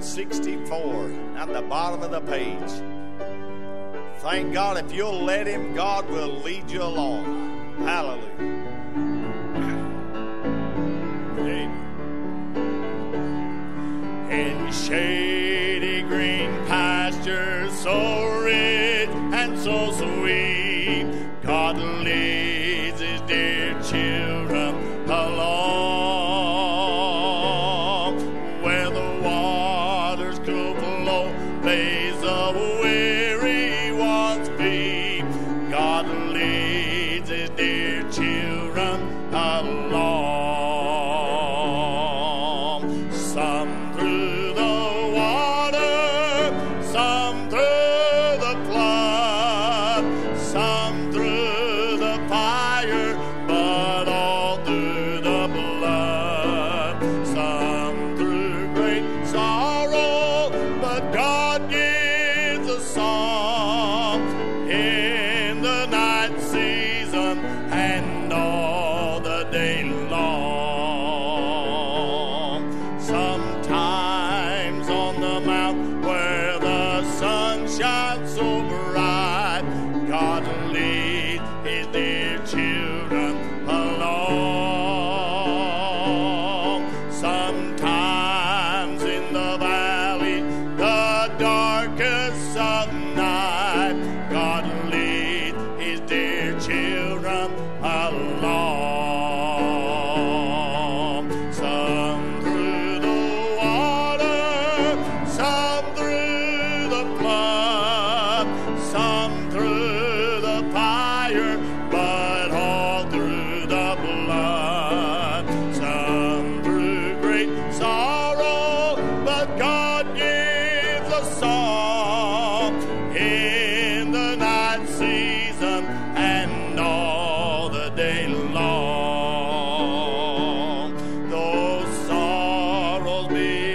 164 at the bottom of the page. Thank God if you'll let Him, God will lead you along. Hallelujah. In shady green pastures, so holy.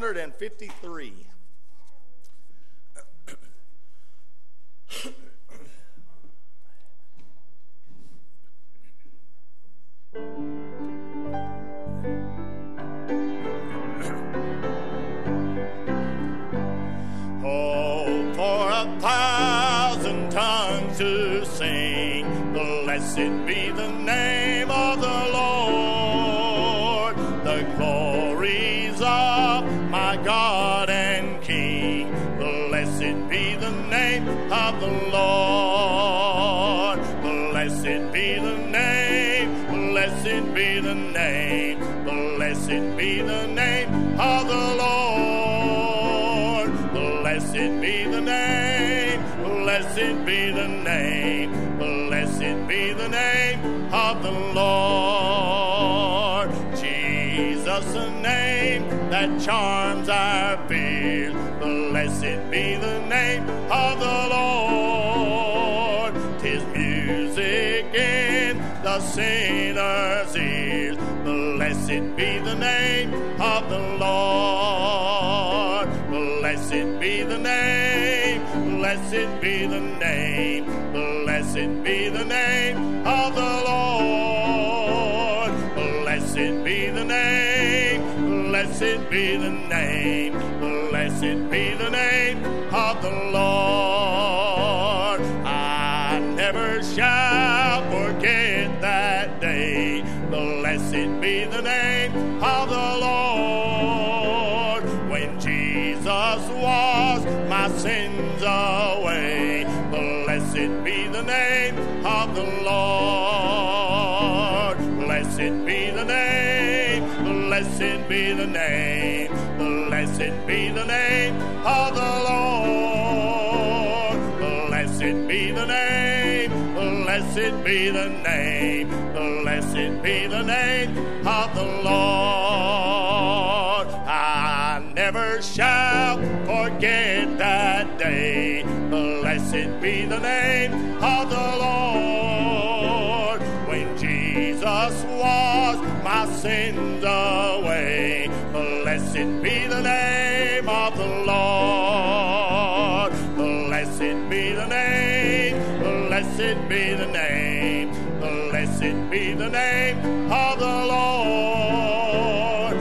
153. oh, for a thousand tongues to sing, blessed be the name. Charms our fears. Blessed be the name of the Lord. Tis music in the sinner's ears. Blessed be the name of the Lord. Blessed be the name. Blessed the name. Blessed be the name of the Lord. Of the Lord. Blessed be the name. Blessed be the name. Blessed be the name of the Lord. I never shall forget that day. Blessed be the name of the Lord. When Jesus was my sins away. Blessed be the name of the Lord. Blessed be the name. Blessed be the name. Blessed be the name of the Lord.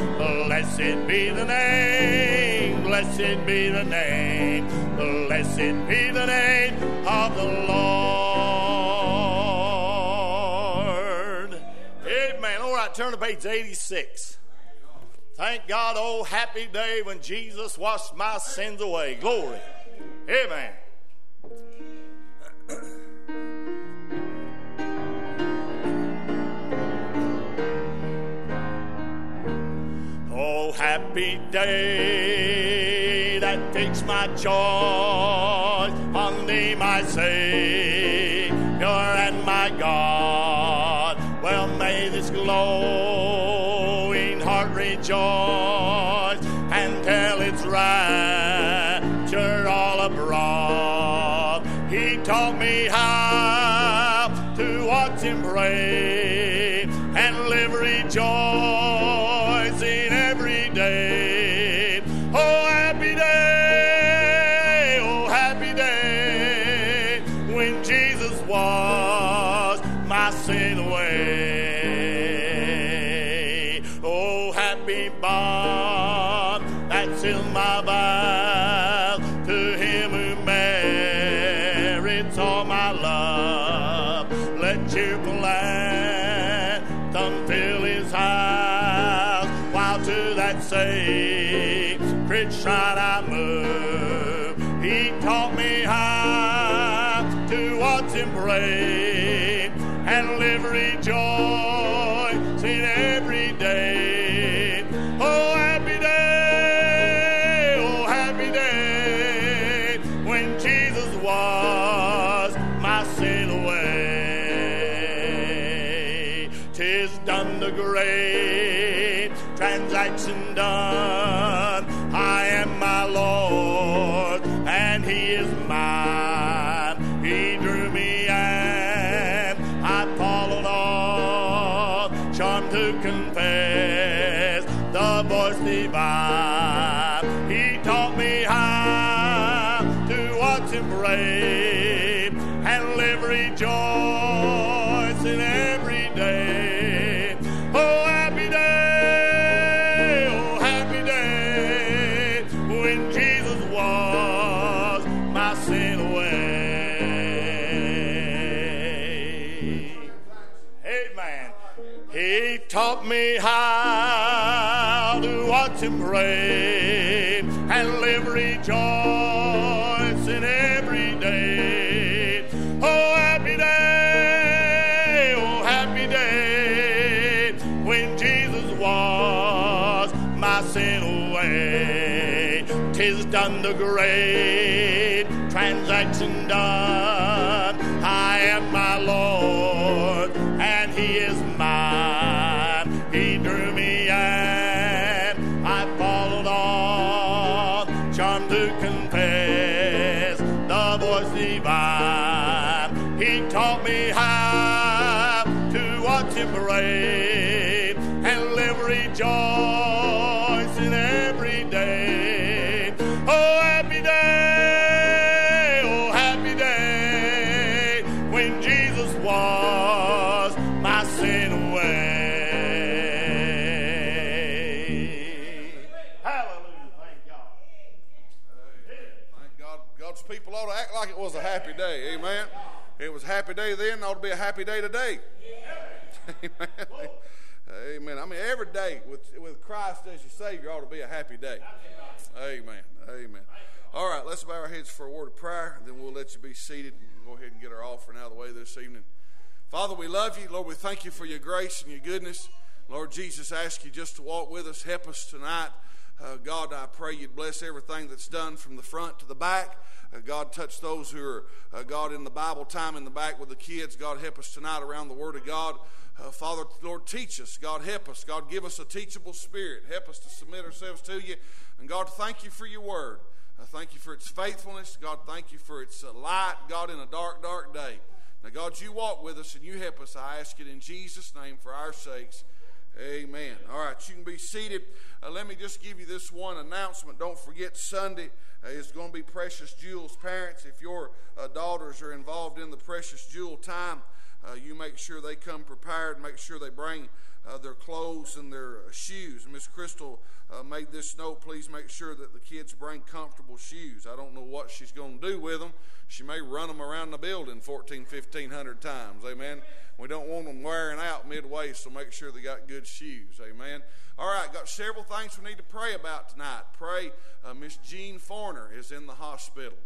Blessed be the name. Blessed be the name. Blessed be the name of the Lord. Amen. All right, turn to page 86. Thank God, oh happy day when Jesus washed my sins away. Glory. Amen. Oh, happy day that takes my joy on thee, my Savior transaction done. I am my Lord, the great transaction done. Happy day then, ought to be a happy day today. Amen. Amen. I mean, every day with, with Christ as your Savior ought to be a happy day. Amen. Amen. All right, let's bow our heads for a word of prayer, and then we'll let you be seated and go ahead and get our offering out of the way this evening. Father, we love you. Lord, we thank you for your grace and your goodness. Lord Jesus, I ask you just to walk with us, help us tonight. Uh, God, I pray you'd bless everything that's done from the front to the back. Uh, God, touch those who are, uh, God, in the Bible time in the back with the kids. God, help us tonight around the Word of God. Uh, Father, Lord, teach us. God, help us. God, give us a teachable spirit. Help us to submit ourselves to you. And God, thank you for your Word. Uh, thank you for its faithfulness. God, thank you for its uh, light, God, in a dark, dark day. Now, God, you walk with us and you help us. I ask it in Jesus' name for our sakes. Amen. All right, you can be seated. Uh, let me just give you this one announcement. Don't forget Sunday uh, is going to be Precious Jewels. Parents, if your uh, daughters are involved in the Precious Jewel time, uh, you make sure they come prepared. Make sure they bring uh, their clothes and their uh, shoes. Miss Crystal uh, made this note. Please make sure that the kids bring comfortable shoes. I don't know what she's going to do with them. She may run them around the building 14, 1500 times. Amen. We don't want them wearing out midway, so make sure they got good shoes. Amen. All right, got several things we need to pray about tonight. Pray uh, Miss Jean Forner is in the hospital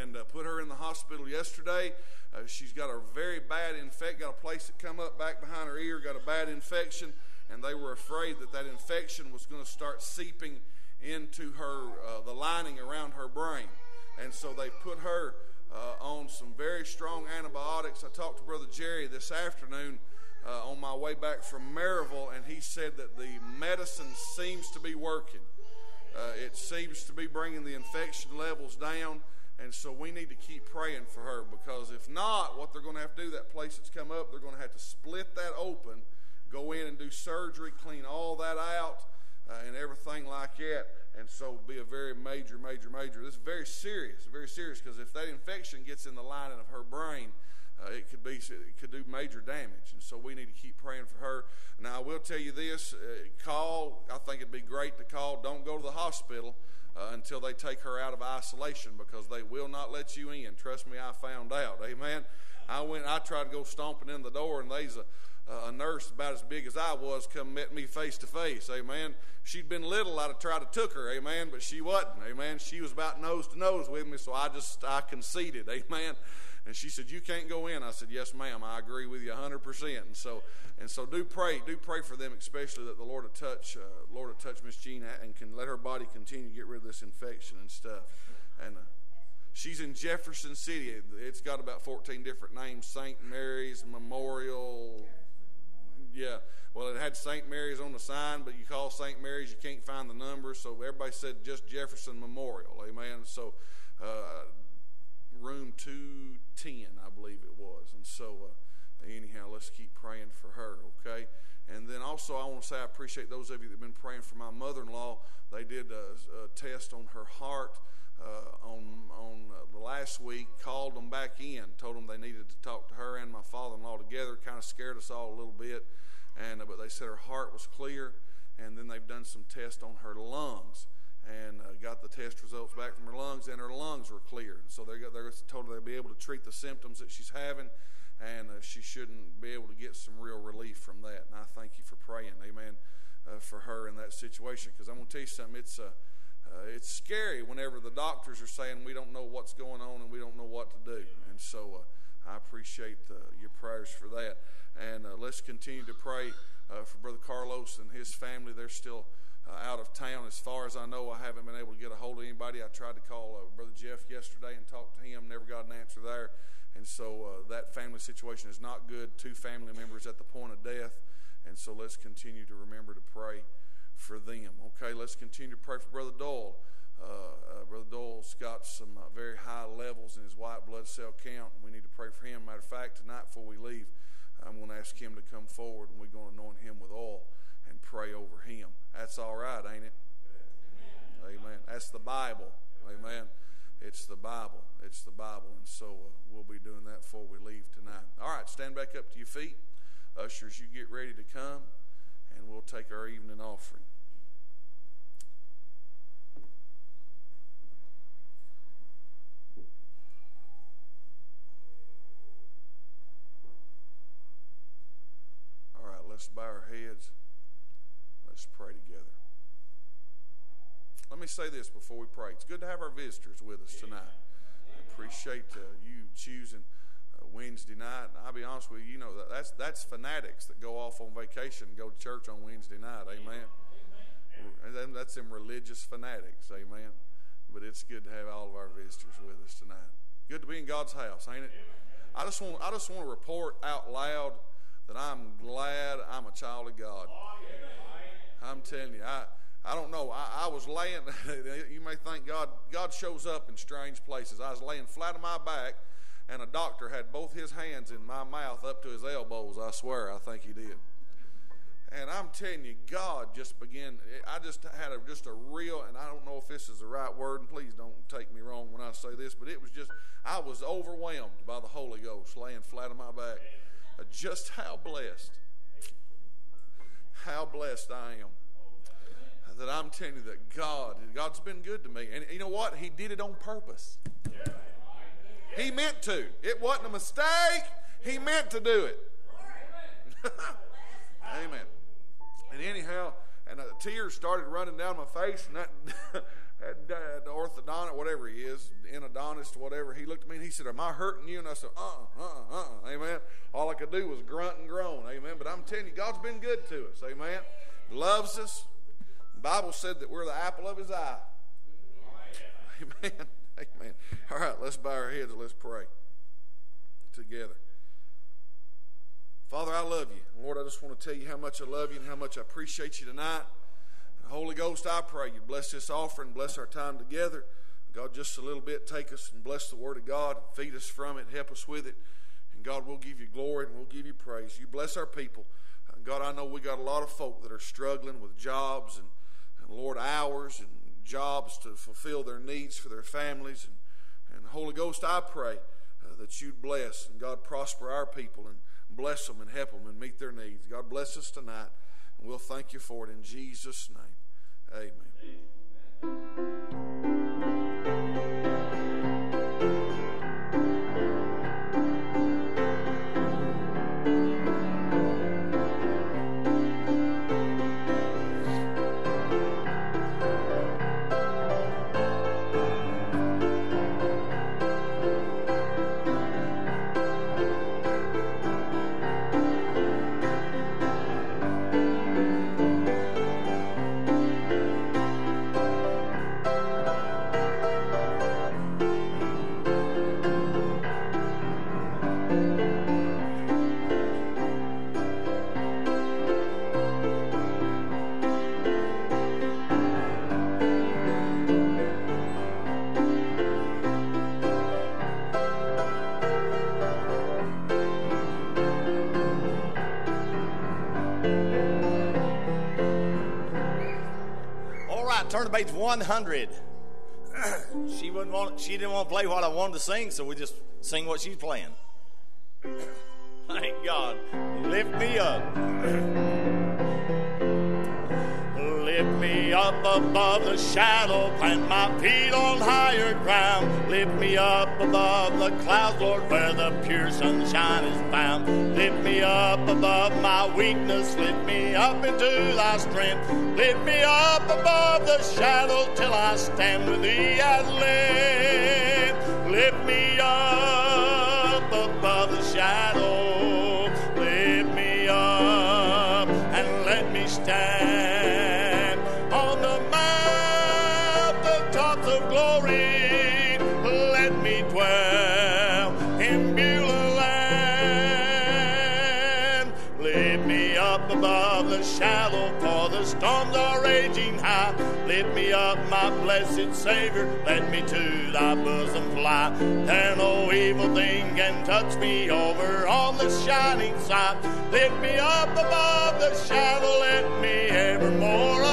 and uh, put her in the hospital yesterday. Uh, she's got a very bad infection, got a place that come up back behind her ear, got a bad infection, and they were afraid that that infection was going to start seeping into her uh, the lining around her brain, and so they put her uh, on some very strong antibiotics. I talked to Brother Jerry this afternoon. Uh, on my way back from Maryville, and he said that the medicine seems to be working. Uh, it seems to be bringing the infection levels down. And so we need to keep praying for her because if not, what they're going to have to do, that place that's come up, they're going to have to split that open, go in and do surgery, clean all that out, uh, and everything like that. And so be a very major, major, major. This is very serious, very serious because if that infection gets in the lining of her brain, uh, it could be it could do major damage, and so we need to keep praying for her. Now, I will tell you this: uh, call. I think it'd be great to call. Don't go to the hospital uh, until they take her out of isolation because they will not let you in. Trust me, I found out. Amen. I went. I tried to go stomping in the door, and there's a a nurse about as big as I was come met me face to face. Amen. She'd been little, I'd have tried to took her. Amen. But she wasn't. Amen. She was about nose to nose with me, so I just I conceded. Amen. And she said, "You can't go in." I said, "Yes, ma'am. I agree with you 100 percent." And so, and so, do pray, do pray for them, especially that the Lord will touch, uh, Lord will touch Miss Jean and can let her body continue to get rid of this infection and stuff. And uh, she's in Jefferson City. It's got about 14 different names: St. Mary's Memorial. Yeah. Well, it had St. Mary's on the sign, but you call St. Mary's, you can't find the number. So everybody said just Jefferson Memorial. Amen. So. Uh, room 210, I believe it was. And so, uh, anyhow, let's keep praying for her, okay? And then also, I want to say I appreciate those of you that have been praying for my mother in law. They did a, a, test on her heart uh, on, on uh, the last week, called them back in, told them they needed to talk to her and my father in law together. Kind of scared us all a little bit. And, uh, but they said her heart was clear. And then they've done some tests on her lungs and uh, got the test results back from her lungs, and her lungs were clear. So they got, they're told they'll be able to treat the symptoms that she's having, and uh, she shouldn't be able to get some real relief from that. And I thank you for praying, Amen, uh, for her in that situation. Because I'm going to tell you something. It's uh, uh, it's scary whenever the doctors are saying we don't know what's going on and we don't know what to do. And so uh, I appreciate your prayers for that. And let's continue to pray for Brother Carlos and his family. They're still uh, out of town. As far as I know, I haven't been able to get a hold of anybody. I tried to call uh, Brother Jeff yesterday and talk to him, never got an answer there. And so uh, that family situation is not good. Two family members at the point of death. And so let's continue to remember to pray for them. Okay, let's continue to pray for Brother Doyle. Uh, uh, Brother Doyle's got some uh, very high levels in his white blood cell count. We need to pray for him. Matter of fact, tonight before we leave, I'm going to ask him to come forward and we're going to anoint him with oil and pray over him. That's all right, ain't it? Amen. That's the Bible. Amen. It's the Bible. It's the Bible. And so uh, we'll be doing that before we leave tonight. All right, stand back up to your feet. Ushers, you get ready to come, and we'll take our evening offering. All right, let's bow our heads. Let's pray together. Let me say this before we pray. It's good to have our visitors with us tonight. I appreciate uh, you choosing Wednesday night. And I'll be honest with you, you know, that's, that's fanatics that go off on vacation and go to church on Wednesday night. Amen. Amen. That's them religious fanatics. Amen. But it's good to have all of our visitors with us tonight. Good to be in God's house, ain't it? I just want, I just want to report out loud that I'm glad I'm a child of God. Oh, I'm telling you, I, I don't know. I, I was laying, you may think God, God shows up in strange places. I was laying flat on my back, and a doctor had both his hands in my mouth up to his elbows. I swear, I think he did. And I'm telling you, God just began. I just had a, just a real, and I don't know if this is the right word, and please don't take me wrong when I say this, but it was just, I was overwhelmed by the Holy Ghost laying flat on my back. Uh, just how blessed, how blessed I am that I'm telling you that God, God's been good to me. And you know what? He did it on purpose. He meant to. It wasn't a mistake. He meant to do it. Amen. And anyhow, and the tears started running down my face, and that, that the orthodontist, whatever he is, endodontist, whatever, he looked at me and he said, "Am I hurting you?" And I said, "Uh, uh, uh, uh." Amen. All I could do was grunt and groan. Amen. But I'm telling you, God's been good to us. Amen. Loves us. The Bible said that we're the apple of His eye. Amen. Amen. All right, let's bow our heads and let's pray together. Father, I love you. Lord, I just want to tell you how much I love you and how much I appreciate you tonight. Holy Ghost, I pray you bless this offering, bless our time together. God, just a little bit, take us and bless the Word of God, feed us from it, help us with it. And God, we'll give you glory and we'll give you praise. You bless our people. Uh, God, I know we got a lot of folk that are struggling with jobs and, and Lord, hours and jobs to fulfill their needs for their families. And, and Holy Ghost, I pray uh, that you'd bless and God prosper our people and bless them and help them and meet their needs. God bless us tonight, and we'll thank you for it in Jesus' name. Amen. Turn to page 100. she wouldn't want. She didn't want to play what I wanted to sing, so we just sing what she's playing. Thank God. Lift me up. Lift me up above the shadow, plant my feet on higher ground. Lift me up above the clouds, Lord, where the pure sunshine is found. Lift me up above my weakness, lift me up into thy strength. Lift me up above the shadow till I stand with thee at length. Lift me up above the shadow, above the shallow, for the storms are raging high. Lift me up, my blessed Savior, let me to thy bosom fly. There no evil thing can touch me over on the shining side. Lift me up above the shadow, let me evermore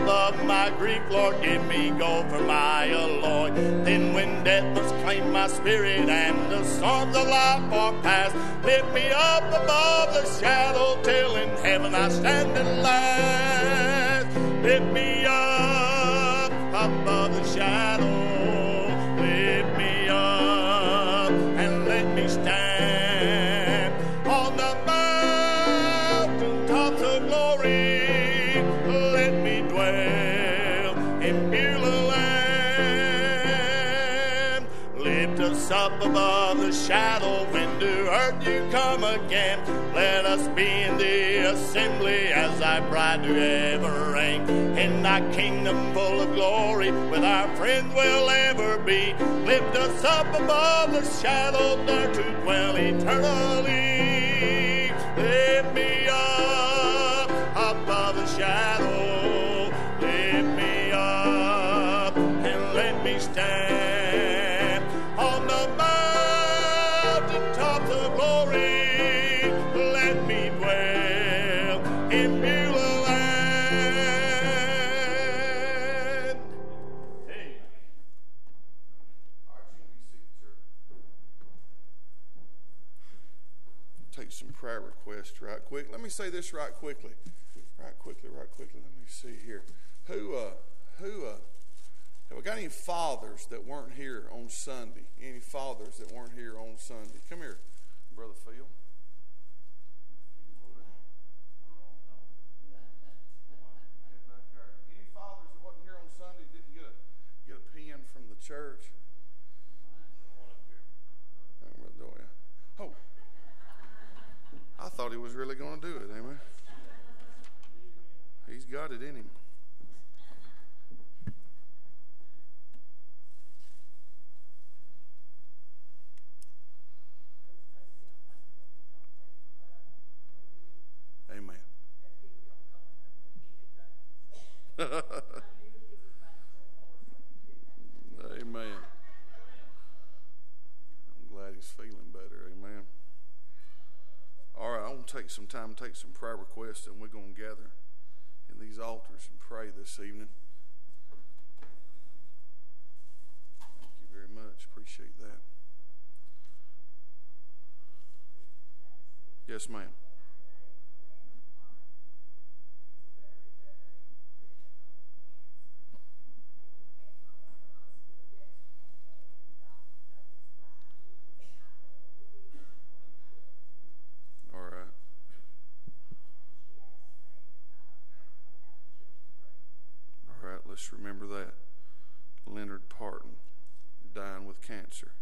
above my grief, Lord. Give me gold for my alloy. Then when death must claim my spirit and the storms of life are past, lift me up above the shadow till in heaven I stand at last. Lift me up again. Let us be in the assembly as thy bride to ever reign. In thy kingdom full of glory, with our friends we'll ever be. Lift us up above the shadow there to dwell eternally. Lift me Take some prayer requests right quick. Let me say this right quickly. Right quickly, right quickly. Let me see here. Who, uh, who, uh, have we got any fathers that weren't here on Sunday? Any fathers that weren't here on Sunday? Come here, Brother Phil. Any fathers that wasn't here on Sunday didn't get a get a pen from the church? Oh, Brother Doyle. Oh, I thought he was really going to do it. Amen. He's got it in him. Amen. Amen. I'm glad he's feeling better. Amen. All right, I want to take some time, take some prayer requests, and we're going to gather in these altars and pray this evening. Thank you very much. Appreciate that. Yes, ma'am. All right. All right, let's remember that. Leonard Parton dying with cancer.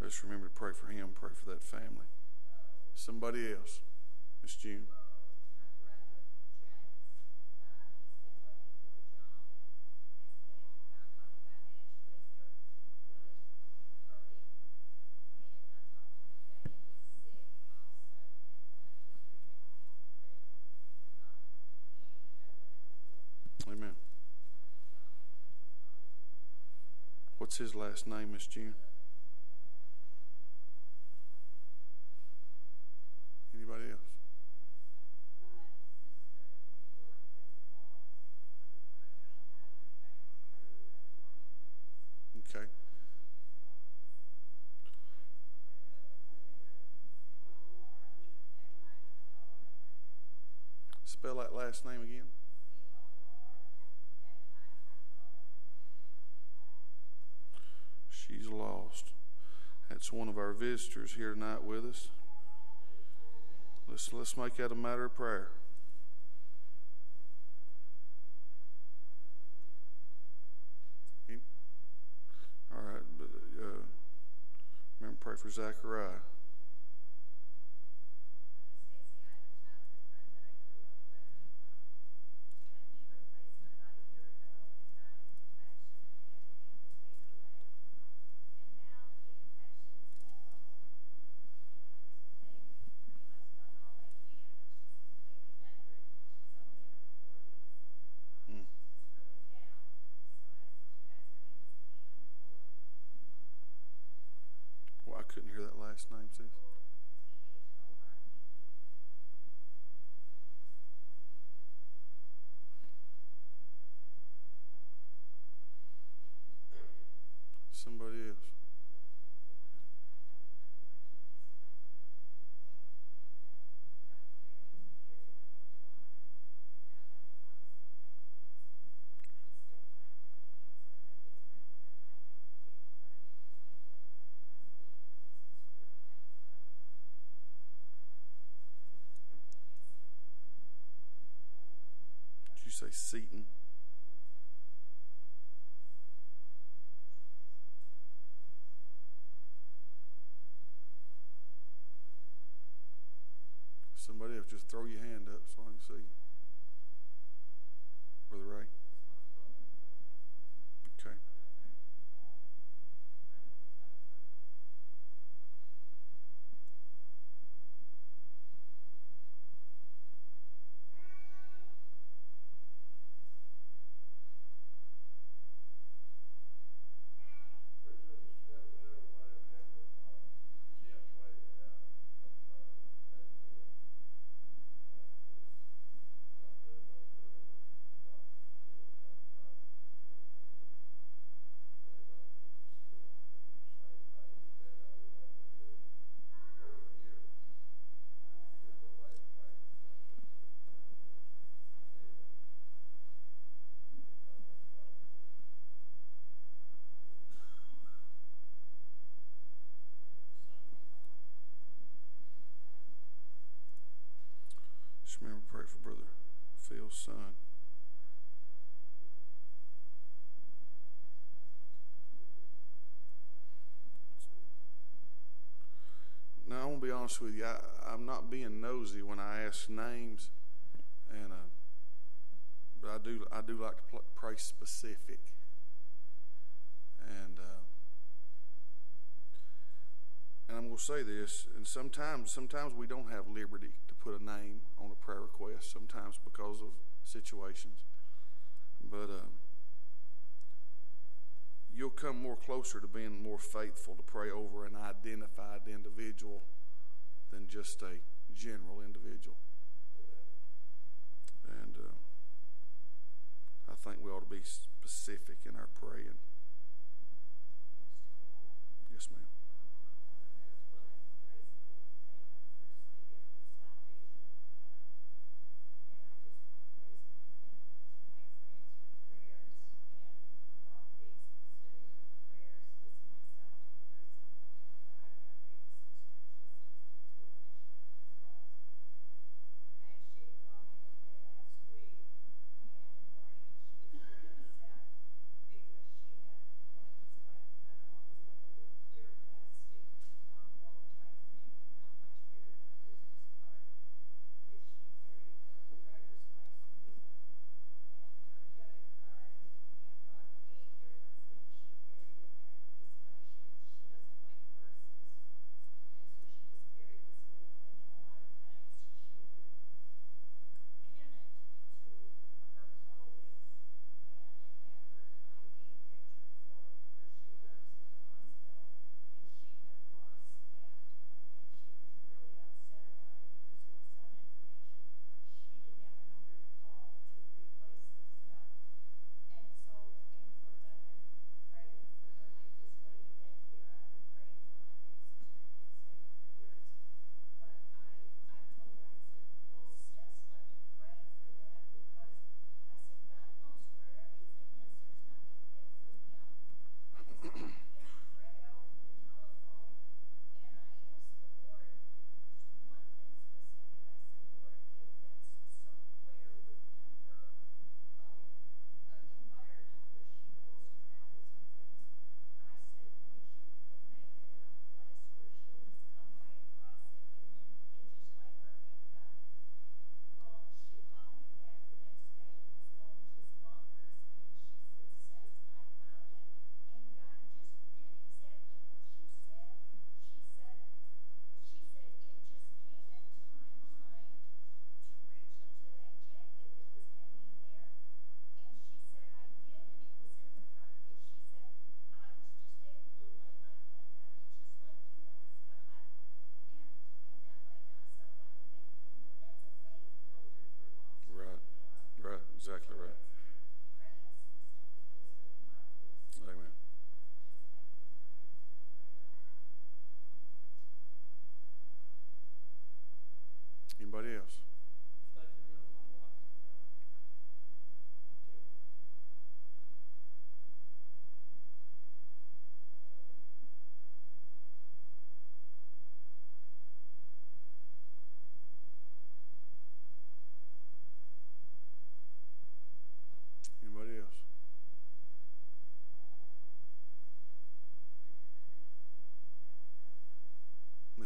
Let's remember to pray for that family. Somebody else. Miss June. Amen. What's his last name, Miss June? Anybody else? Okay. Spell that last name again. She's lost. That's one of our visitors here tonight with us. Let's make that a matter of prayer. All right, but uh, remember pray for Zachariah. last name, sis? Somebody else. Say Seaton? Somebody else, just throw your hand up so I can see you. Brother Ray. remember pray for Brother Phil's son. Now I want to be honest with you. I, am not being nosy when I ask names, and uh, but I do I do like to pray specific. And uh, and I'm going to say this. And sometimes sometimes we don't have liberty to put a name on a prayer request sometimes because of situations. But uh, you'll come more closer to being more faithful to pray over an identified individual than just a general individual. And uh, I think we ought to be specific in our praying. Yes, ma'am.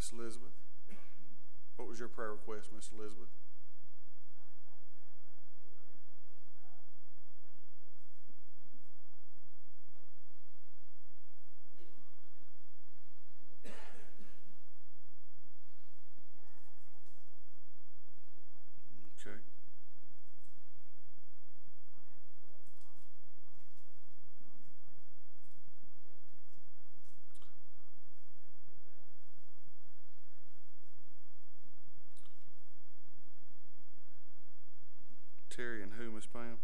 Miss Elizabeth? What was your prayer request, Miss Elizabeth? Okay. Terry and who, Miss Pam?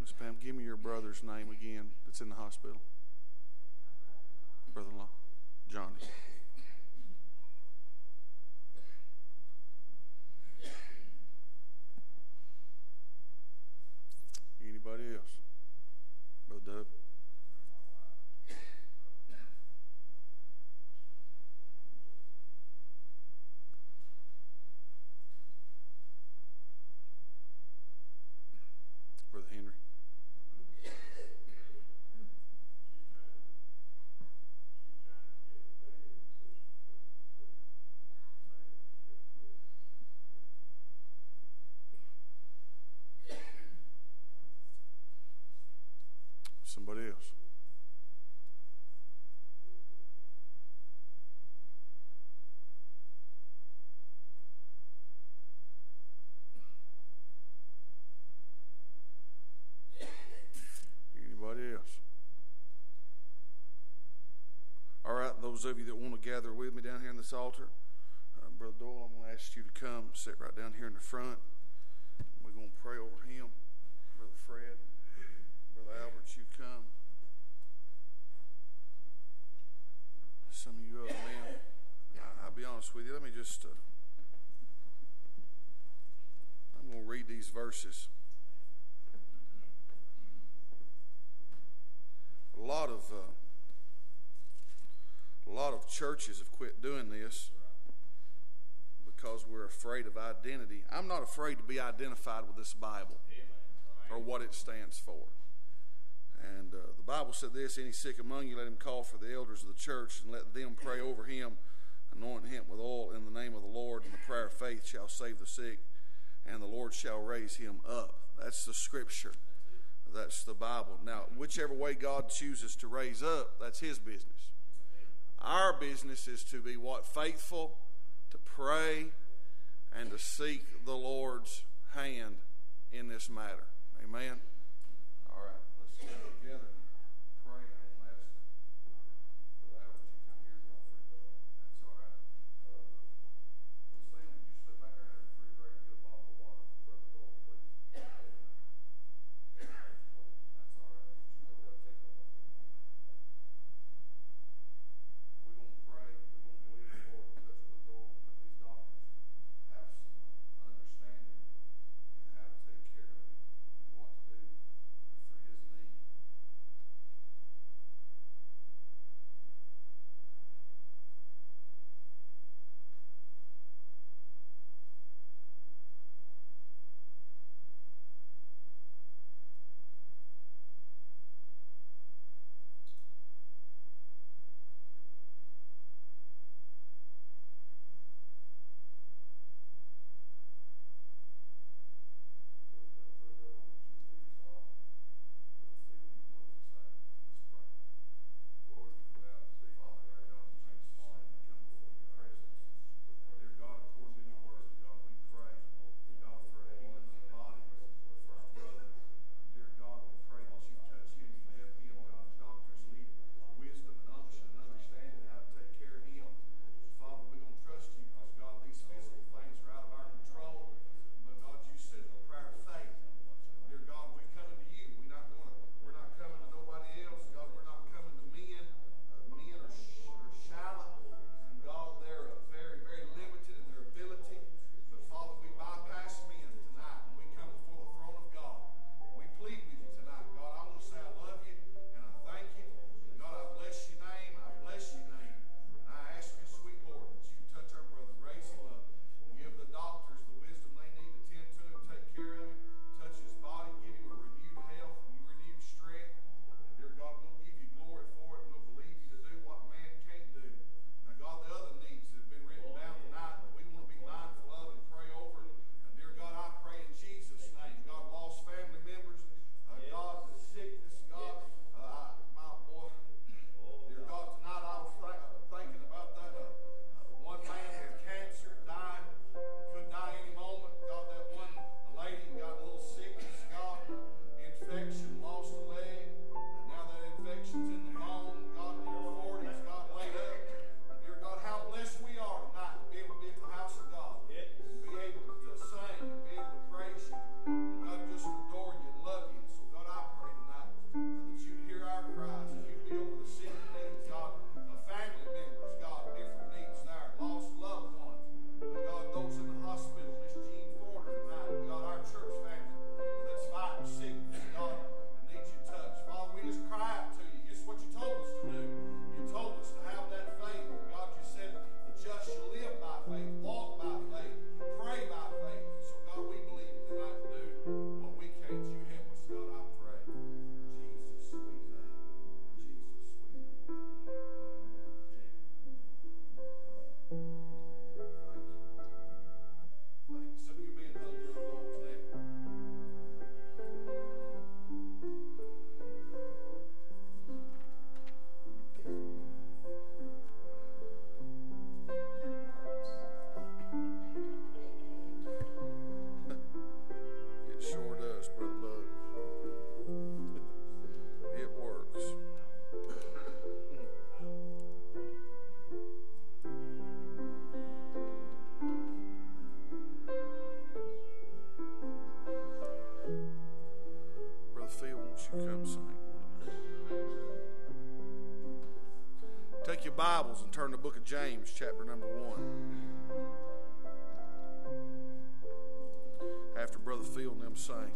Miss Pam, give me your brother's name again that's in the hospital. Brother in law, Johnny. Anybody else? Brother Doug? Brother Henry? Somebody else? Anybody else? All right, those of you that want to gather with me down here in this altar, uh, Brother Doyle, I'm going to ask you to come sit right down here in the front. We're going to pray over him. Brother Fred, Brother Albert, you come. Some of you other men, I- I'll be honest with you. Let me just, uh, I'm going to read these verses. A lot of, uh, a lot of churches have quit doing this because we're afraid of identity. I'm not afraid to be identified with this Bible or what it stands for. And uh, the Bible said this Any sick among you, let him call for the elders of the church and let them pray over him, anoint him with oil in the name of the Lord, and the prayer of faith shall save the sick, and the Lord shall raise him up. That's the scripture. That's the Bible. Now, whichever way God chooses to raise up, that's his business. Our business is to be what? Faithful, to pray, and to seek the Lord's hand in this matter. Amen. James, chapter number 1. After Brother Phil and them sing,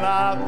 sometimes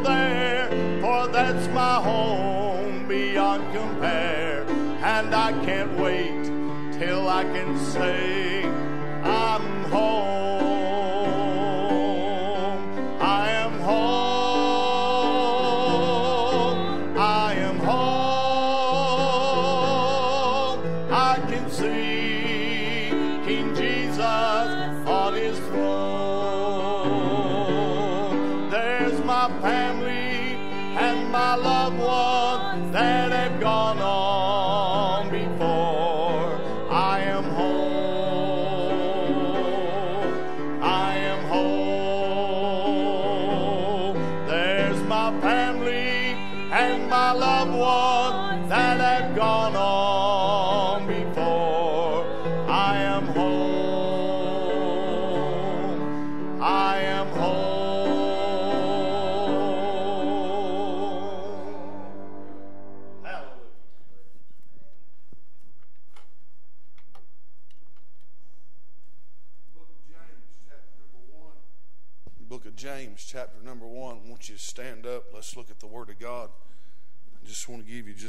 there, for that's my home beyond compare. And I can't wait till I can say I'm home.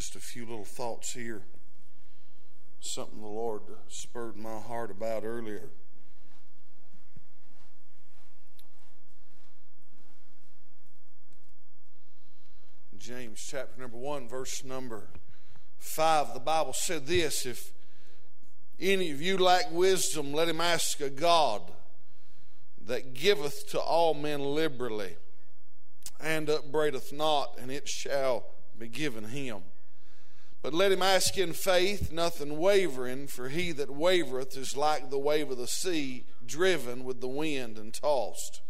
Just a few little thoughts here. Something the Lord spurred my heart about earlier. James chapter number 1, verse number 5, the Bible said this If any of you lack wisdom, let him ask of God that giveth to all men liberally and upbraideth not, and it shall be given him. But let him ask in faith, nothing wavering, for he that wavereth is like the wave of the sea, driven with the wind and tossed.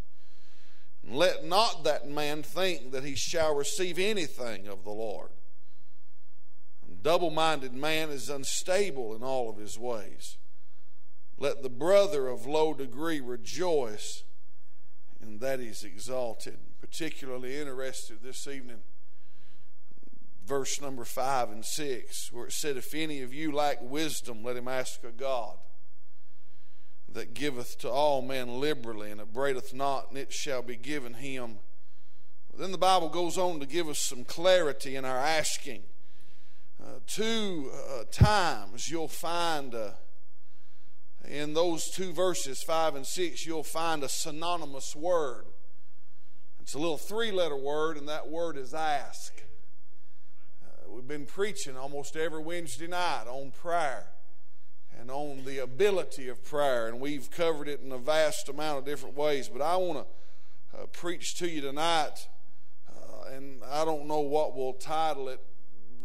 And let not that man think that he shall receive anything of the Lord. Double minded man is unstable in all of his ways. Let the brother of low degree rejoice in that he's exalted. Particularly interested this evening, verse number 5 and 6, where it said, If any of you lack wisdom, let him ask of God, that giveth to all men liberally, and upbraideth not, and it shall be given him. Then the Bible goes on to give us some clarity in our asking. Uh, two uh, times you'll find uh, in those two verses, 5 and 6, you'll find a synonymous word. It's a little three letter word, and that word is ask. We've been preaching almost every Wednesday night on prayer and on the ability of prayer, and we've covered it in a vast amount of different ways. But I want to uh, preach to you tonight, uh, and I don't know what we'll title it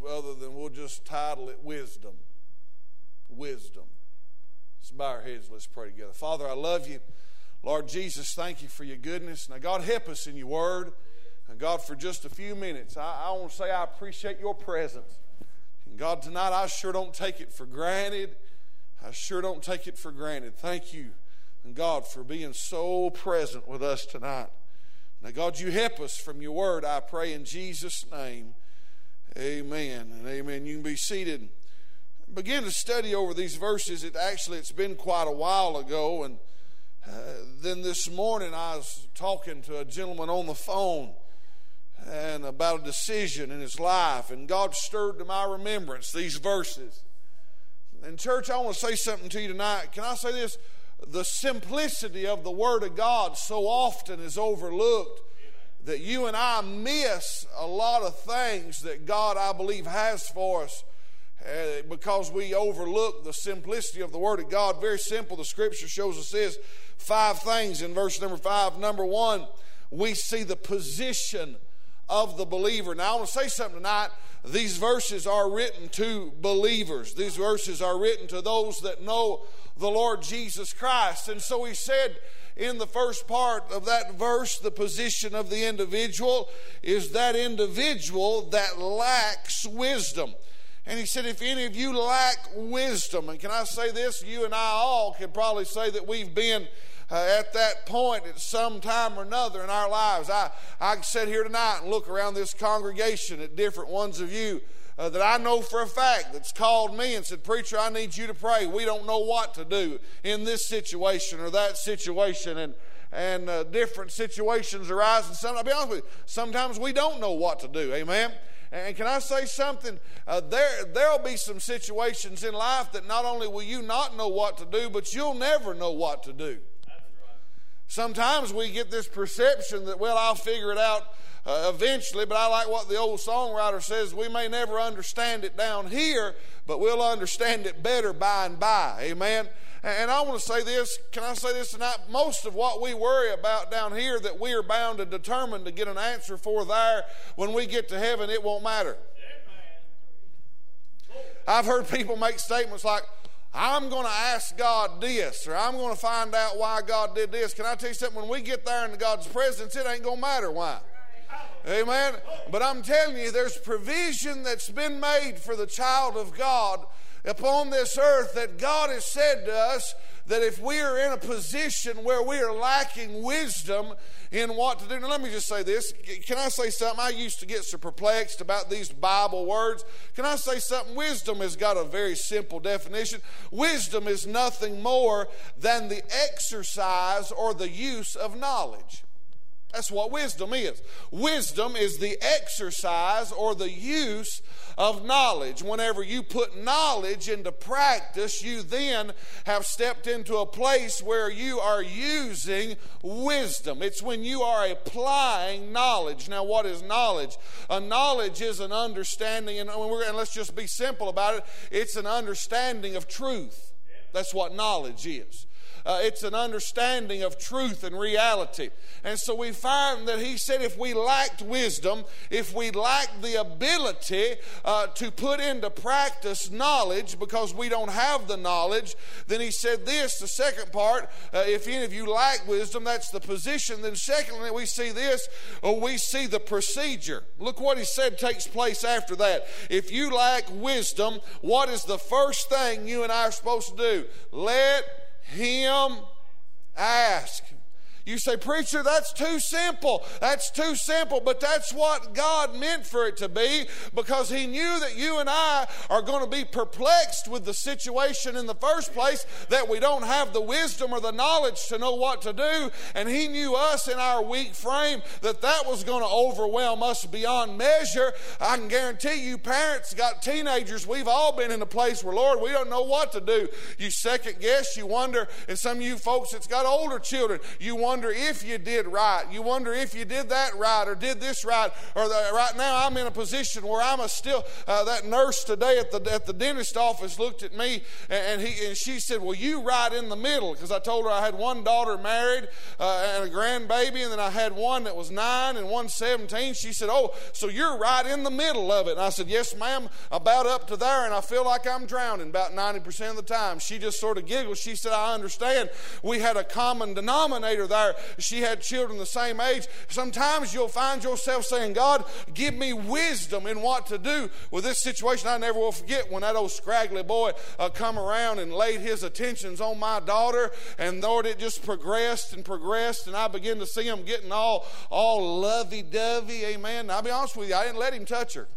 other than we'll just title it Wisdom. Wisdom. Let's bow our heads. Let's pray together. Father, I love you. Lord Jesus, thank you for your goodness. Now, God, help us in your word. And God, for just a few minutes, I, I want to say I appreciate your presence. And God, tonight I sure don't take it for granted. I sure don't take it for granted. Thank you, and God, for being so present with us tonight. Now, God, you help us from your word, I pray in Jesus' name. Amen and amen. You can be seated. Begin to study over these verses, it actually it's been quite a while ago, and uh, then this morning I was talking to a gentleman on the phone and about a decision in his life, and God stirred to my remembrance these verses. And church, I want to say something to you tonight. Can I say this? The simplicity of the Word of God so often is overlooked that you and I miss a lot of things that God, I believe, has for us uh, because we overlook the simplicity of the Word of God. Very simple. The Scripture shows us this five things in verse number five. Number one, we see the position of the believer. Now, I want to say something tonight. These verses are written to believers, these verses are written to those that know the Lord Jesus Christ. And so he said, in the first part of that verse, the position of the individual is that individual that lacks wisdom. And he said, If any of you lack wisdom, and can I say this? You and I all can probably say that we've been uh, at that point at some time or another in our lives. I, I sit here tonight and look around this congregation at different ones of you. Uh, that I know for a fact that's called me and said, Preacher, I need you to pray. We don't know what to do in this situation or that situation. And, and uh, different situations arise. And some, I'll be honest with you, sometimes we don't know what to do. Amen. And can I say something? Uh, there, there'll be some situations in life that not only will you not know what to do, but you'll never know what to do. Sometimes we get this perception that, well, I'll figure it out uh, eventually, but I like what the old songwriter says we may never understand it down here, but we'll understand it better by and by. Amen. And I want to say this. Can I say this tonight? Most of what we worry about down here that we are bound and determined to get an answer for there, when we get to heaven, it won't matter. I've heard people make statements like, I'm going to ask God this, or I'm going to find out why God did this. Can I tell you something? When we get there in God's presence, it ain't going to matter why. Amen. But I'm telling you, there's provision that's been made for the child of God upon this earth that God has said to us that if we are in a position where we are lacking wisdom in what to do. Now, let me just say this. Can I say something? I used to get so perplexed about these Bible words. Can I say something? Wisdom has got a very simple definition. Wisdom is nothing more than the exercise or the use of knowledge. That's what wisdom is. Wisdom is the exercise or the use of knowledge. Whenever you put knowledge into practice, you then have stepped into a place where you are using wisdom. It's when you are applying knowledge. Now, what is knowledge? A knowledge is an understanding, and, and let's just be simple about it it's an understanding of truth. That's what knowledge is. Uh, it's an understanding of truth and reality. And so we find that he said if we lacked wisdom, if we lacked the ability uh, to put into practice knowledge because we don't have the knowledge, then he said this, the second part, uh, if any of you lack wisdom, that's the position. Then secondly, we see this, or we see the procedure. Look what he said takes place after that. If you lack wisdom, what is the first thing you and I are supposed to do? Let him ask. You say, Preacher, that's too simple. That's too simple. But that's what God meant for it to be because He knew that you and I are going to be perplexed with the situation in the first place, that we don't have the wisdom or the knowledge to know what to do. And He knew us in our weak frame that that was going to overwhelm us beyond measure. I can guarantee you, parents got teenagers. We've all been in a place where, Lord, we don't know what to do. You second guess, you wonder, and some of you folks that's got older children, you wonder wonder if you did right. You wonder if you did that right or did this right. Or the, right now I'm in a position where I'm a still, uh, that nurse today at the, at the dentist office looked at me and, he, and she said, Well, you right in the middle. Because I told her I had one daughter married uh, and a grandbaby, and then I had one that was nine and one 17. She said, Oh, so you're right in the middle of it. And I said, Yes, ma'am, about up to there, and I feel like I'm drowning about 90% of the time. She just sort of giggled. She said, I understand. We had a common denominator there she had children the same age. Sometimes you'll find yourself saying, God, give me wisdom in what to do with this situation. I never will forget when that old scraggly boy uh, come around and laid his attentions on my daughter, and Lord, it just progressed and progressed, and I began to see him getting all, all lovey-dovey, amen. And I'll be honest with you, I didn't let him touch her.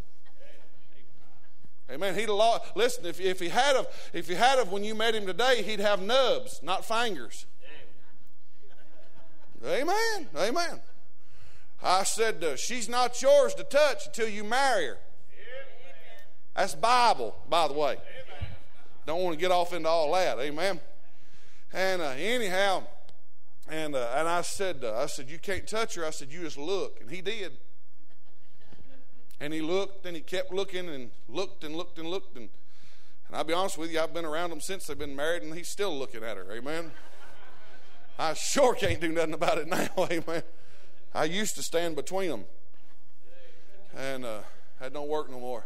Amen. He'd have listen, if, if he had of if he had of when you met him today, he'd have nubs, not fingers. Amen. Amen. I said, uh, she's not yours to touch until you marry her. That's Bible, by the way. Don't want to get off into all that. Amen. And uh, anyhow, and uh, and I said, uh, I said, you can't touch her. I said, you just look, and he did. And he looked, and he kept looking, and looked, and looked, and looked, and and I'll be honest with you, I've been around him since they've been married, and he's still looking at her. Amen. I sure can't do nothing about it now. Amen. I used to stand between them, and uh, that don't work no more.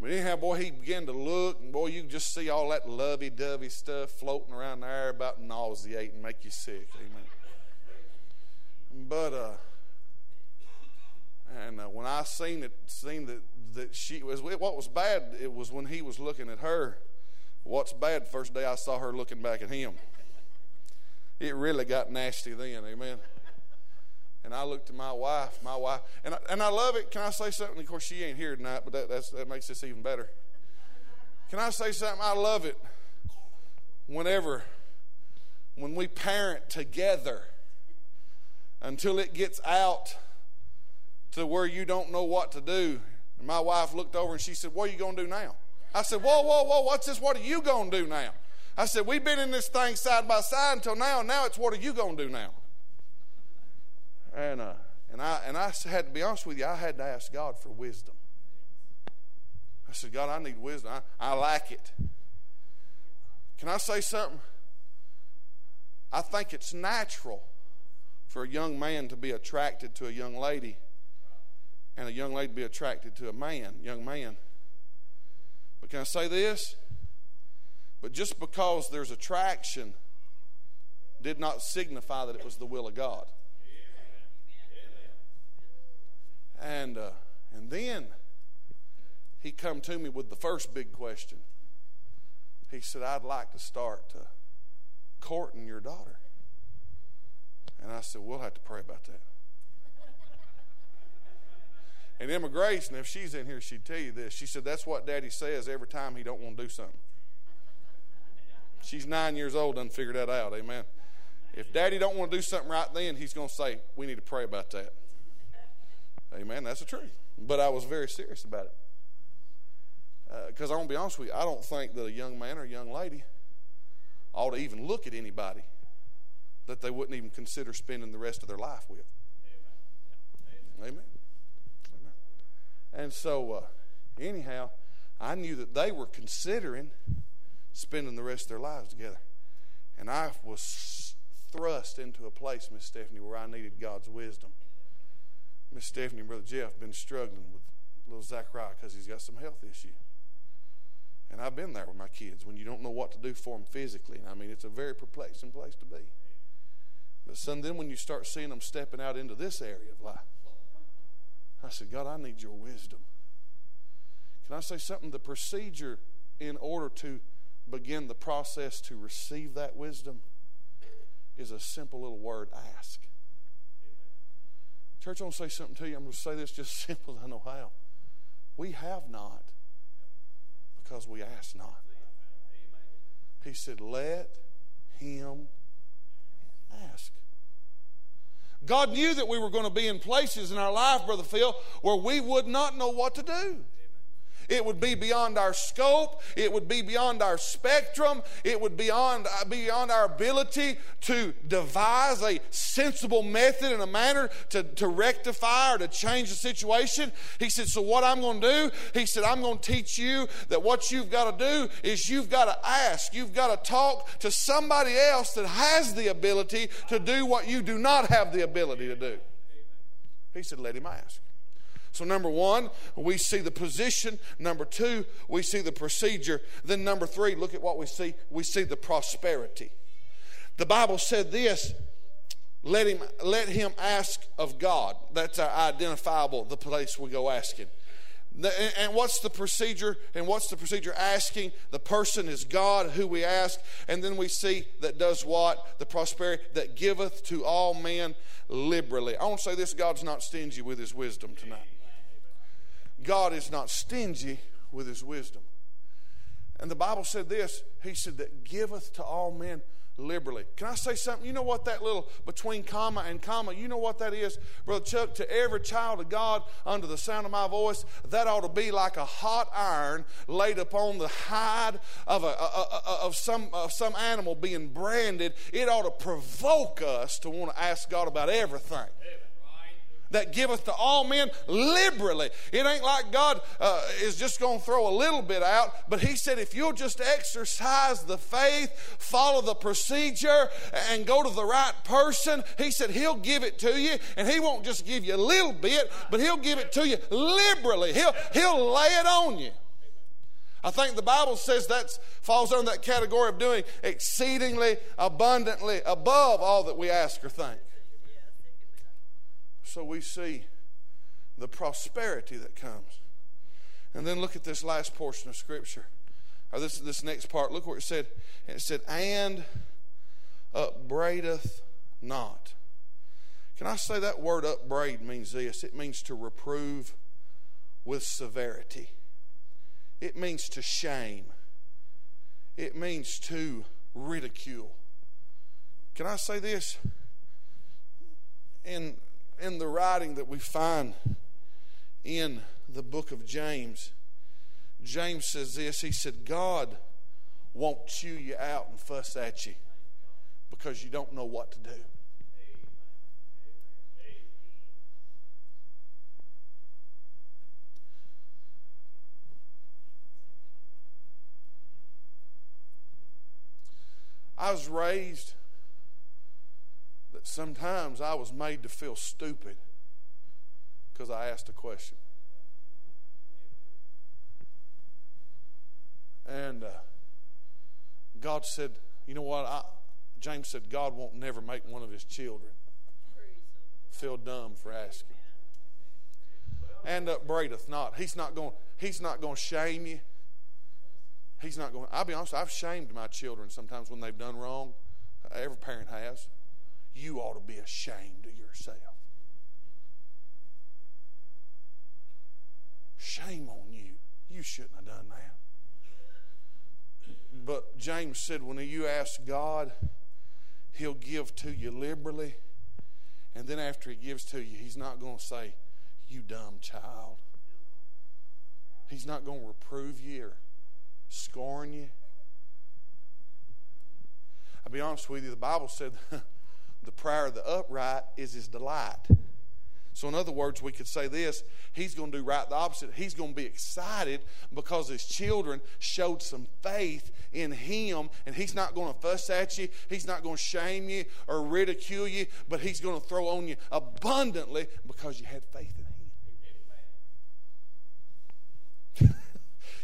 But anyhow, boy, he began to look, and boy, you just see all that lovey-dovey stuff floating around the air about nauseate and make you sick. Amen. But uh, and uh, when I seen it, seen that that she was what was bad. It was when he was looking at her. What's bad? First day I saw her looking back at him. It really got nasty then. Amen. And I looked at my wife, my wife, and I, and I love it. Can I say something? Of course, she ain't here tonight, but that, that makes this even better. Can I say something? I love it whenever, when we parent together until it gets out to where you don't know what to do. And my wife looked over and she said, What are you going to do now? I said, Whoa, whoa, whoa, what's this? What are you going to do now? I said, We've been in this thing side by side until now, now it's what are you going to do now? And, uh, and, I, and I had to be honest with you, I had to ask God for wisdom. I said, God, I need wisdom. I, I lack it. Can I say something? I think it's natural for a young man to be attracted to a young lady and a young lady to be attracted to a man, young man. But can I say this? But just because there's attraction did not signify that it was the will of God. And, uh, and then he come to me with the first big question. He said, I'd like to start uh, courting your daughter. And I said, We'll have to pray about that. and immigration, if she's in here, she'd tell you this. She said, That's what daddy says every time he don't want to do something. She's nine years old, doesn't figure that out. Amen. If daddy don't want to do something right then, he's going to say, We need to pray about that. Amen. That's the truth. But I was very serious about it. Because uh, I'm going to be honest with you, I don't think that a young man or a young lady ought to even look at anybody that they wouldn't even consider spending the rest of their life with. Amen. Amen. Amen. And so, uh, anyhow, I knew that they were considering spending the rest of their lives together. And I was thrust into a place, Miss Stephanie, where I needed God's wisdom. Miss Stephanie and Brother Jeff been struggling with little Zachariah because he's got some health issue. And I've been there with my kids when you don't know what to do for them physically. And I mean, it's a very perplexing place to be. But son, then when you start seeing them stepping out into this area of life, I said, God, I need your wisdom. Can I say something? The procedure in order to begin the process to receive that wisdom is a simple little word ask. Church, I want to say something to you. I'm going to say this just simple as I know how. We have not because we ask not. He said, Let him ask. God knew that we were going to be in places in our life, Brother Phil, where we would not know what to do. It would be beyond our scope. It would be beyond our spectrum. It would be beyond, uh, beyond our ability to devise a sensible method and a manner to, to rectify or to change the situation. He said, So, what I'm going to do, he said, I'm going to teach you that what you've got to do is you've got to ask, you've got to talk to somebody else that has the ability to do what you do not have the ability to do. He said, Let him ask. So, number one, we see the position. Number two, we see the procedure. Then, number three, look at what we see. We see the prosperity. The Bible said this let him, let him ask of God. That's our identifiable, the place we go asking. And what's the procedure? And what's the procedure asking? The person is God who we ask. And then we see that does what? The prosperity that giveth to all men liberally. I want to say this God's not stingy with his wisdom tonight. God is not stingy with his wisdom. And the Bible said this He said, that giveth to all men liberally. Can I say something? You know what that little between comma and comma, you know what that is? Brother Chuck, to every child of God under the sound of my voice, that ought to be like a hot iron laid upon the hide of, a, a, a, of, some, of some animal being branded. It ought to provoke us to want to ask God about everything. Amen that giveth to all men liberally. It ain't like God uh, is just going to throw a little bit out, but He said, if you'll just exercise the faith, follow the procedure, and go to the right person, He said He'll give it to you, and He won't just give you a little bit, but He'll give it to you liberally. He'll, he'll lay it on you. I think the Bible says that falls under that category of doing exceedingly abundantly above all that we ask or think. So we see the prosperity that comes. And then look at this last portion of Scripture, or this, this next part. Look where it said, it said, and upbraideth not. Can I say that word upbraid means this? It means to reprove with severity. It means to shame. It means to ridicule. Can I say this? In in the writing that we find in the book of James, James says this He said, God won't chew you out and fuss at you because you don't know what to do. I was raised that sometimes I was made to feel stupid because I asked a question. And uh, God said, you know what? I, James said, God won't never make one of his children feel dumb for asking. And upbraideth not. He's not going. He's not going to shame you. He's not going. I'll be honest. I've shamed my children sometimes when they've done wrong. Every parent has you ought to be ashamed of yourself. Shame on you. You shouldn't have done that. But James said, when you ask God, He'll give to you liberally. And then after He gives to you, He's not going to say, You dumb child. He's not going to reprove you or scorn you. I'll be honest with you, the Bible said the prayer of the upright is his delight. So, in other words, we could say this He's going to do right the opposite. He's going to be excited because his children showed some faith in him, and he's not going to fuss at you, he's not going to shame you or ridicule you, but he's going to throw on you abundantly because you had faith in him.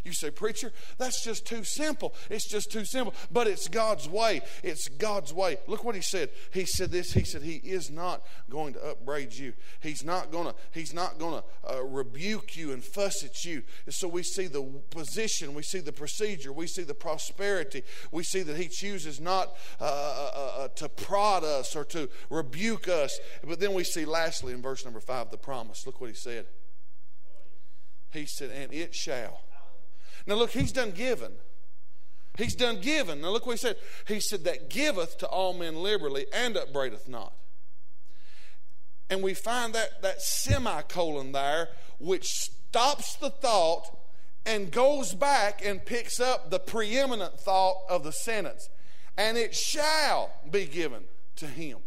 You say, Preacher, that's just too simple. It's just too simple. But it's God's way. It's God's way. Look what he said. He said this. He said, He is not going to upbraid you. He's not gonna, He's not gonna uh, rebuke you and fuss at you. And so we see the position, we see the procedure, we see the prosperity, we see that He chooses not uh, uh, uh to prod us or to rebuke us. But then we see lastly in verse number five the promise. Look what he said. He said, And it shall now, look, he's done given. He's done given. Now, look what he said. He said, That giveth to all men liberally and upbraideth not. And we find that, that semicolon there, which stops the thought and goes back and picks up the preeminent thought of the sentence. And it shall be given to him.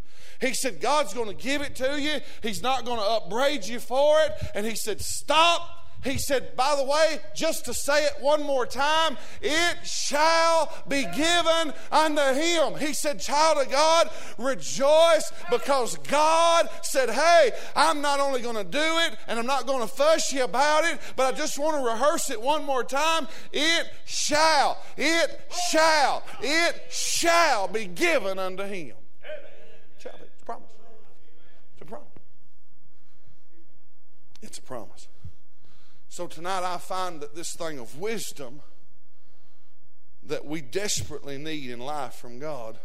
He said, God's going to give it to you. He's not going to upbraid you for it. And he said, Stop he said, by the way, just to say it one more time, it shall be given unto him. He said, child of God, rejoice because God said, hey, I'm not only going to do it and I'm not going to fuss you about it, but I just want to rehearse it one more time. It shall, it shall, it shall be given unto him. Shall. It's a promise. It's a promise. It's a promise. So tonight I find that this thing of wisdom that we desperately need in life from God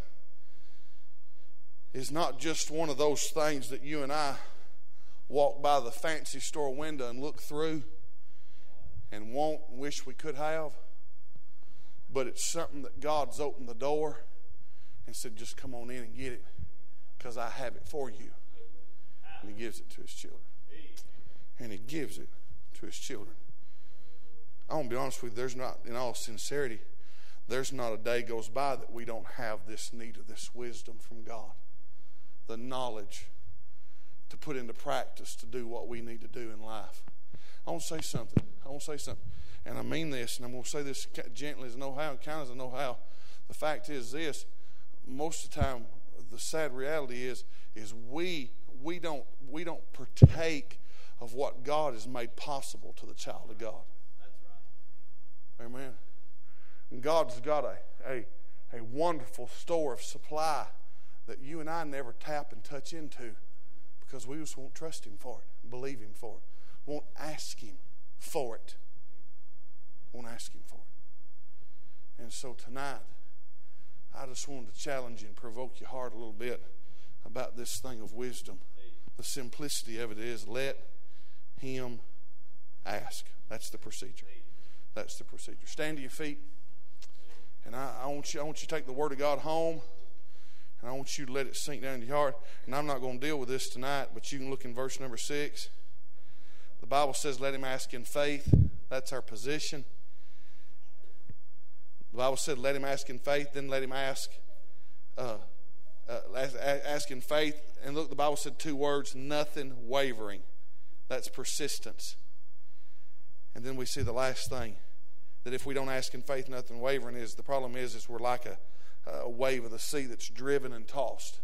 is not just one of those things that you and I walk by the fancy store window and look through. and want wish we could have. But it's something that God's opened the door and said, just come on in and get it because I have it for you. And He gives it to His children. And He gives it to His children. I want to be honest with you, there's not, in all sincerity, there's not a day goes by that we don't have this need of this wisdom from God. The knowledge to put into practice to do what we need to do in life. I want to say something. I want to say something. And I mean this, and I'm going to say this gently as I know how and kind as I know how. The fact is this most of the time, the sad reality is, is we, we, don't, we don't partake of what God has made possible to the child of God. That's right. Amen. And God's got a, a, a wonderful store of supply that you and I never tap and touch into because we just won't trust Him for it, believe Him for it, won't ask Him for it, won't ask Him for it. And so tonight, I just wanted to challenge you and provoke your heart a little bit about this thing of wisdom. The simplicity of it is let Him ask. That's the procedure. That's the procedure. Stand to your feet. And I, I, want you, I want you to take the Word of God home. And I want you to let it sink down in your heart. And I'm not going to deal with this tonight, but you can look in verse number six. The Bible says, let him ask in faith. That's our position. The Bible said, let him ask in faith, then let him ask, uh, uh, ask, in faith. And look, the Bible said two words nothing wavering. That's persistence. And then we see the last thing that if we don't ask in faith, nothing wavering is the problem is, is we're like a, a wave of the sea that's driven and tossed.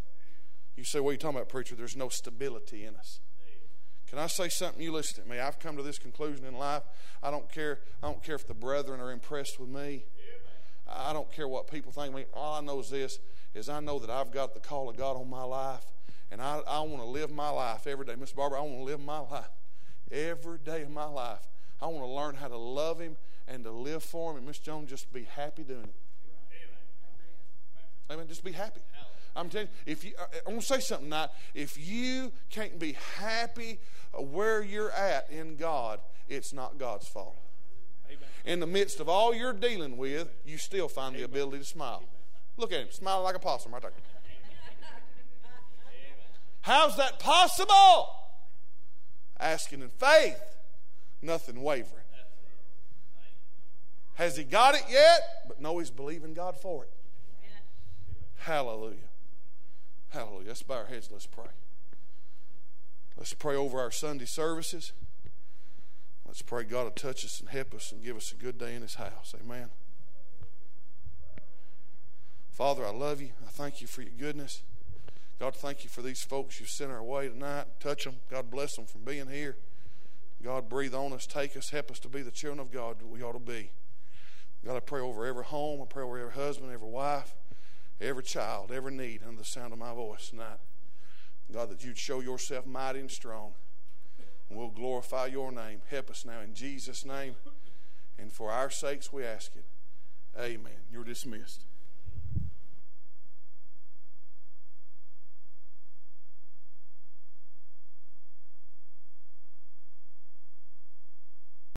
You say, What are you talking about, preacher? There's no stability in us. Can I say something? You listen to me. I've come to this conclusion in life. I don't care. I don't care if the brethren are impressed with me. I don't care what people think of me. All I know is this: is I know that I've got the call of God on my life, and I, I want to live my life every day. Miss Barbara, I want to live my life every day of my life. I want to learn how to love Him and to live for Him. And Miss Jones, just be happy doing it. Amen. Just be happy. I'm telling you, if you, uh, I want to say something tonight. If you can't be happy where you're at in God, it's not God's fault. Amen. In the midst of all you're dealing with, you still find the ability to smile. Amen. Look at him, smiling like a possum right there. How's that possible? Asking in faith, nothing wavering. Has he got it yet? But no, he's believing God for it. Hallelujah. Hallelujah. Let's bow our heads. Let's pray. Let's pray over our Sunday services. Let's pray God will touch us and help us and give us a good day in His house. Amen. Father, I love you. I thank you for your goodness. God, thank you for these folks you sent our way tonight. Touch them. God bless them from being here. God, breathe on us, take us, help us to be the children of God that we ought to be. God, I pray over every home. I pray over every husband, every wife, every child, every need under the sound of my voice tonight. God, that you'd show yourself mighty and strong. And we'll glorify your name. Help us now in Jesus' name. And for our sakes we ask it. Amen. You're dismissed.